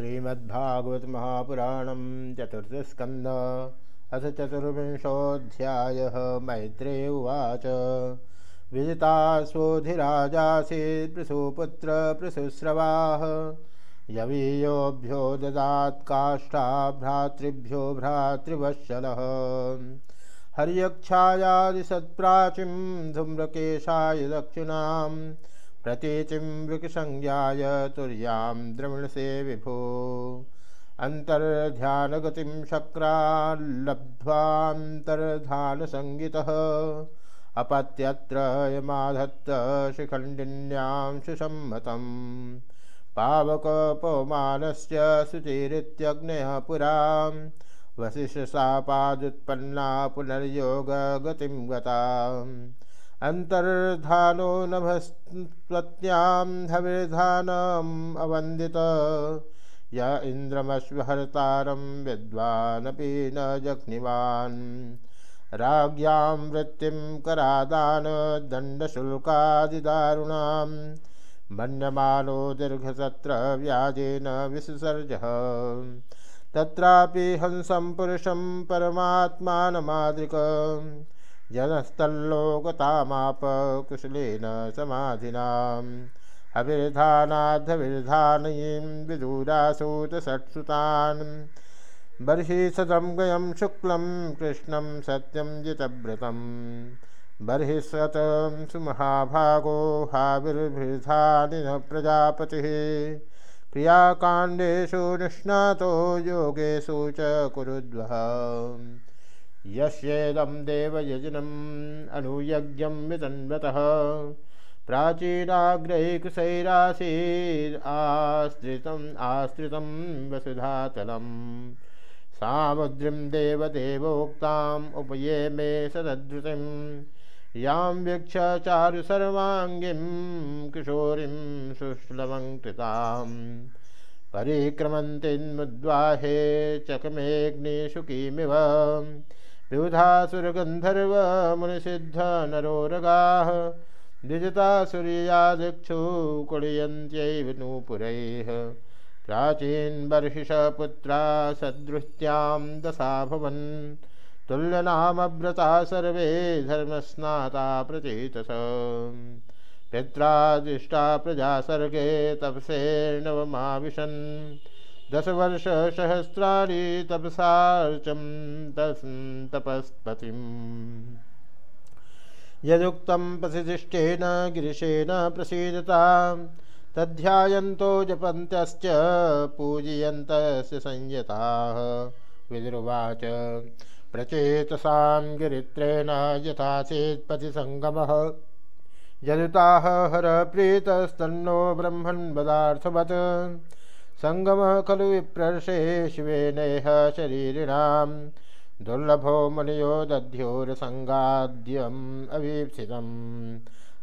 श्रीमद्भागवत महापुराणम चतुर्थस्कंद अथ चतुर्विंशोऽध्याय मैत्रे उवाच। विजितास्वोधिराजासीत् पृशुपुत्र पृशुश्रवाः यवीयोभ्यो ददात् काष्ठा भ्रातृभ्यो भ्रातृवत्सलः। हर्यक्षायादिसत्प्राचीं धूम्रकेशाय दक्षिणाम् प्रतीचिं वृकसंज्ञाय तुर्यां द्रविणसे विभो अन्तर्ध्यानगतिं शक्राल्लब्ध्वान्तर्धानसङ्गितः अपत्यत्र यमाधत्त शिखण्डिन्यां सुसम्मतम्। पावकपौमानस्य शुचिरित्यग्नयः पुरा वसिष्ठसापादुत्पन्ना पुनर्योगगतिं गता अन्तर्धानो नभस्त्वत्यां हविर्धानम् अवन्दित। य इन्द्रमश्वहर्तारं विद्वानपि न जघ्निवान् राज्ञां वृत्तिं करादानदण्डशुल्कादिदारुणां मन्यमानो दीर्घसत्र व्याजेन विससर्जः तत्रापि हंसं पुरुषं परमात्मानमादृक। जनस्तल्लोकतामाप कुशलेन समाधिनाम् अविर्धानाद्धविर्धानयीं विदूरासूतषट्सुतान्। बर्हि सदं गयं शुक्लं, कृष्णं सत्यं जितव्रतं। बर्हि सतं सुमहाभागो हाविर्भिर्धानिन प्रजापतिः। क्रियाकाण्डेषु निष्णातो योगेषु च कुरुद्वः। यस्येदं देवयजनम् अनुयज्ञं वितन्वतः प्राचीनाग्रैकशैरासीदाश्रितम् आश्रितं वसुधातलं सामुद्रिं देवदेवोक्ताम् उपये मे सदधृतिं यां वीक्ष चारु सर्वाङ्गीं किशोरीं सुश्लवङ्कृताम् परिक्रमन्तीन्मुद्वाहे चकमेऽग्निशुकीमिव विबुधासुरगन्धर्व मुनिसिद्धनरोरगाः द्विजतासुर्यादिक्षु कुडयन्त्यैव नूपुरैः प्राचीन्बर्हिषपुत्रा सदृष्ट्यां दशाभवन् तुल्यनामव्रता सर्वे धर्मस्नाता प्रचेतस। पित्रादिष्टा प्रजा सर्गे तपसे नवमाविशन् दशवर्षसहस्राणि तपसार्चं तस् तपस्पतिम्। यदुक्तं प्रसिदिष्टेन गिरिशेन प्रसीदता तध्यायन्तो जपन्त्यश्च पूजयन्तस्य संयताः। विदुर्वाच, प्रचेतसां गिरित्रेण यथासीत्पतिसङ्गमः। यदुताः हरप्रीतस्तन्नो ब्रह्मन् वदार्थवत् सङ्गमः खलु विप्रर्षे शिवेनेह शरीरिणां दुर्लभो मुनियो दध्योरसङ्गाद्यम् अवीप्सितम्।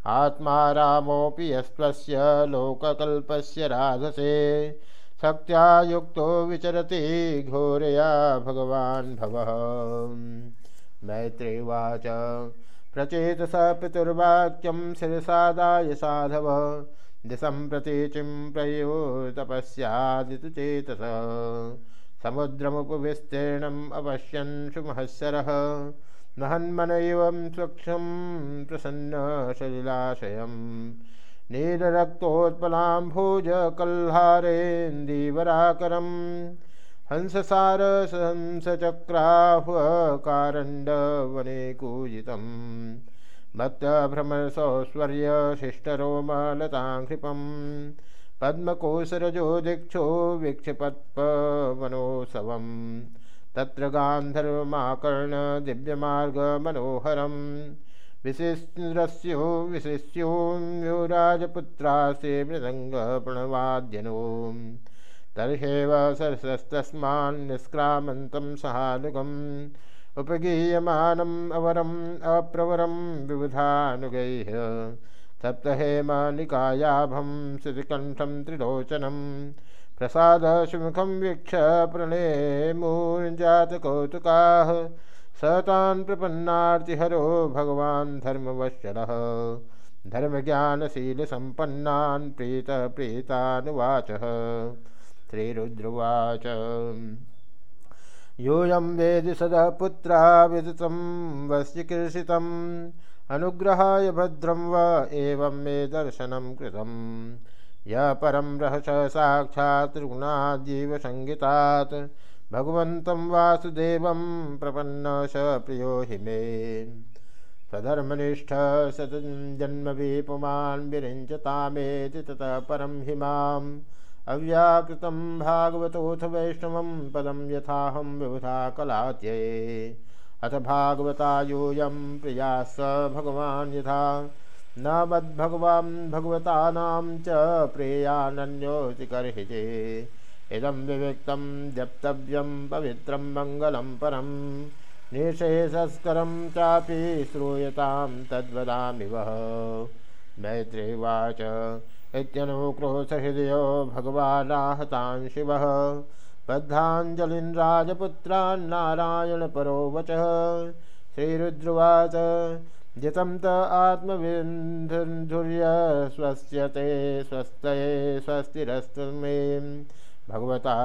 आत्मा रामोऽपि यस्त्वस्य लोककल्पस्य राधसे शक्त्या युक्तो विचरति घोरया भगवान् भवः। मैत्रेवाच। प्रचेतस पितुर्वाक्यं शिरसादाय साधव। दिशं प्रतीचिं प्रयो तपस्यादितु चेतस समुद्रमुपविस्तीर्णम् अपश्यन् सुमहस्सरः महन्मन एवं स्वक्षं प्रसन्न सलिलाशयम् नीलरक्तोत्पलाम्भोजकल्हारेन्दीवराकरम् हंससारसहंसचक्राह्वकारण्डवने कूजितम् भक्तभ्रमरसौश्वर्यशिष्टरोमलताङ्घ्रिपम् पद्मकोशरजो दीक्षो वीक्षपत्पवनोत्सवम् तत्र गान्धर्वमाकर्ण दिव्यमार्गमनोहरम् विशिस्रस्यो विशिष्यो राजपुत्रासे मृदङ्गप्रणवाद्यनो। तर्हेव सरसस्तस्मान् निष्क्रामन्तं सहानुगम्। उपगीयमानम्, अवरम् अप्रवरं विबुधानुगैः सप्तहेमानिकायाभं श्रुतिकण्ठं त्रिलोचनं प्रसादसुमुखं वीक्ष प्रणेमूर्जातकौतुकाः। स तान् प्रपन्नार्तिहरो भगवान् धर्मवत्सलः धर्मज्ञानशीलसम्पन्नान् प्रीतप्रीतानुवाचः श्रीरुद्रवाच यूयं वेदि सदा पुत्रा, विदितं वस्यकीर्षितम् अनुग्रहाय भद्रं वा एवं मे दर्शनं कृतं य परं रहस साक्षात् रुग्णाजीवसङ्गितात् भगवन्तं वासुदेवं प्रपन्न स प्रियो हि मे। स्वधर्मनिष्ठ सतजन्मभि पुमान् विरिञ्चतामेति ततः परं हि माम्। अव्याकृतं भागवतोऽथ वैष्णवं पदं यथाहं विबुधा कलात्यये अथ भागवता यूयं प्रिया स भगवान् यथा। न मद्भगवान् भगवतानां च प्रेयानन्योऽति कर्हिजे। इदं विविक्तं जप्तव्यं पवित्रं मङ्गलं परं। निशेषस्करं चापि श्रूयतां तद्वदामि वः मैत्रेवाच इत्यनुक्रोशहृदयो भगवानाहतान् शिवः। बद्धाञ्जलिन् राजपुत्रान्नारायणपरो वचः श्रीरुद्रुवाच, जितं त आत्मविन्धुर्य स्वस्य ते स्वस्तये स्वस्तिरस्तु मे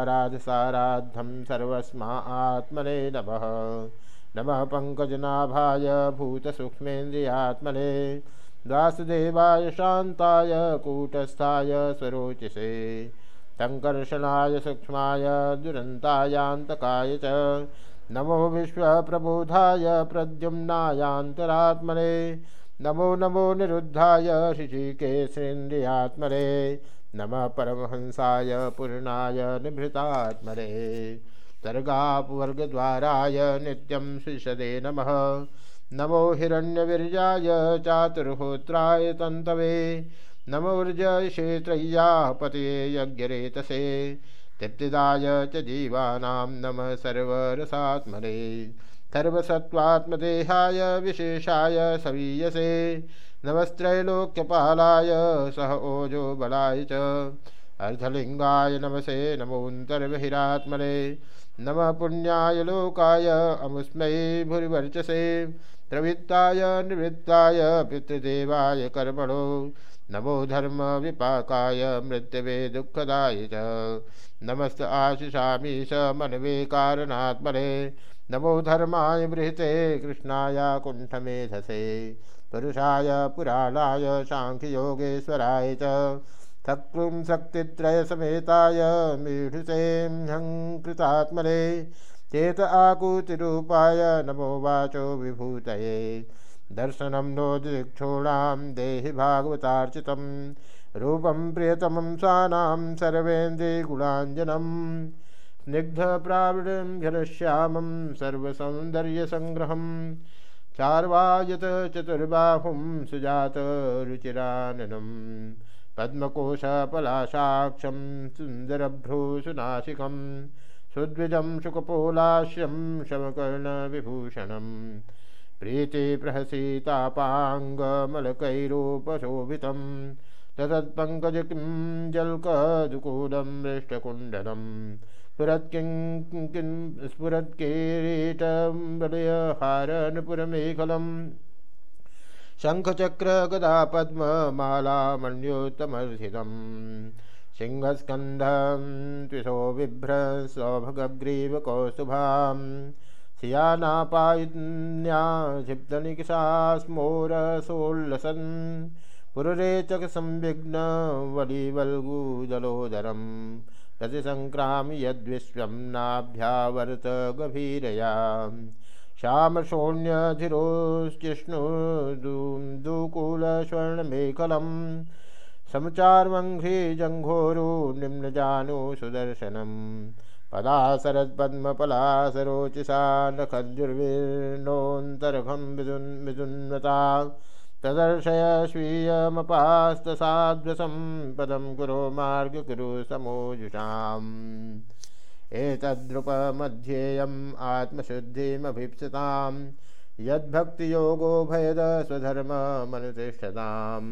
राजसाराद्धं सर्वस्मा आत्मने नमः। नमः पङ्कजनाभाय भूतसूक्ष्मेन्द्रियात्मने। वासुदेवाय शान्ताय, कूटस्थाय स्वरोचिषे तङ्कर्षणाय सूक्ष्माय, दुरन्तायान्तकाय च। नमो विश्वप्रबोधाय, प्रद्युम्नायान्तरात्मने। नमो नमो निरुद्धाय ऋषिकेशेन्द्रियात्मने नमः परमहंसाय, पूर्णाय, निभृतात्मने। सर्गापवर्गद्वाराय नित्यं शिषदे नमः। नमो हिरण्यवीर्याय चातुर्होत्राय तन्तवे नमोर्जयेत्रय्या पतये यज्ञरेतसे, तृप्तिदाय च जीवानां नमः सर्वरसात्मने, सर्वसत्त्वात्मदेहाय विशेषाय सवीयसे नमस्त्रैलोक्यपालाय सह ओजो बलाय च। अर्धलिङ्गाय नमसे नमोऽन्तर्बहिरात्मने नमः पुण्याय लोकाय अमुस्मै भूरिवर्चसे, प्रवृत्ताय निवृत्ताय पितृदेवाय कर्मणो, नमो धर्म विपाकाय मृत्यवे दुःखदाय च। नमस्त आशिषामी स मनवे कारणात्मने, नमो धर्माय बृहते कृष्णाय कुण्ठमेधसे, पुरुषाय पुराणाय साङ्ख्ययोगेश्वराय च। शक्रुं शक्तित्रयसमेताय मीढुसेऽहङ्कृतात्मने चेत आकूतिरूपाय नमो वाचो विभूतये। दर्शनं नो दिक्षूणां देहि भागवतार्चितं। रूपं प्रियतमं स्वानां सर्वेन्द्रियगुणाञ्जनं स्निग्धप्राविणं घनश्यामं सर्वसौन्दर्यसङ्ग्रहं। चार्वायत चतुर्बाहुं सुजातरुचिराननं पद्मकोशपलाशाक्षं सुन्दरभ्रूसुनासिकम् सुद्विजं शुकपोलाश्यं शमकर्णविभूषणं प्रीतिप्रहसितापाङ्गमलकैरूपशोभितं ततत्पङ्कज किं जल्कदुकूलं मृष्टकुण्डलं स्फुरत्किं किं स्फुरत्किरीटं वलयहारनुपुरमेखलं शङ्खचक्रगदापद्ममालामण्योत्तमर्थितम् सिंहस्कन्धं त्विषो बिभ्र सौभगग्रीवकौस्तुभां सियानापायिन्याक्षिप्तनिकषास्मोरसोल्लसन् पुरुरेचकसंविघ्नवलिवल्गुदलोदरं प्रतिसङ्क्रामि यद्विश्वं नाभ्यावर्त गभीरया। श्यामशोण्यधिरोश्चिष्णुदूकूलस्वर्णमेखलम् समुचार्वङ्घ्रि जङ्घोरु निम्नजानु सुदर्शनं पदा शरत्पद्मपलासरोचिषा नखद्युर्विर्णोऽन्तर्घं विदुन् विदुन्वता तदर्शय स्वीयमपास्तसाद्वसं पदं कुरो मार्गकुरु समोजुषाम् एतद्रुपमध्येयम् आत्मशुद्धिमभीप्सताम् यद्भक्तियोगो भयद स्वधर्ममनुतिष्ठताम्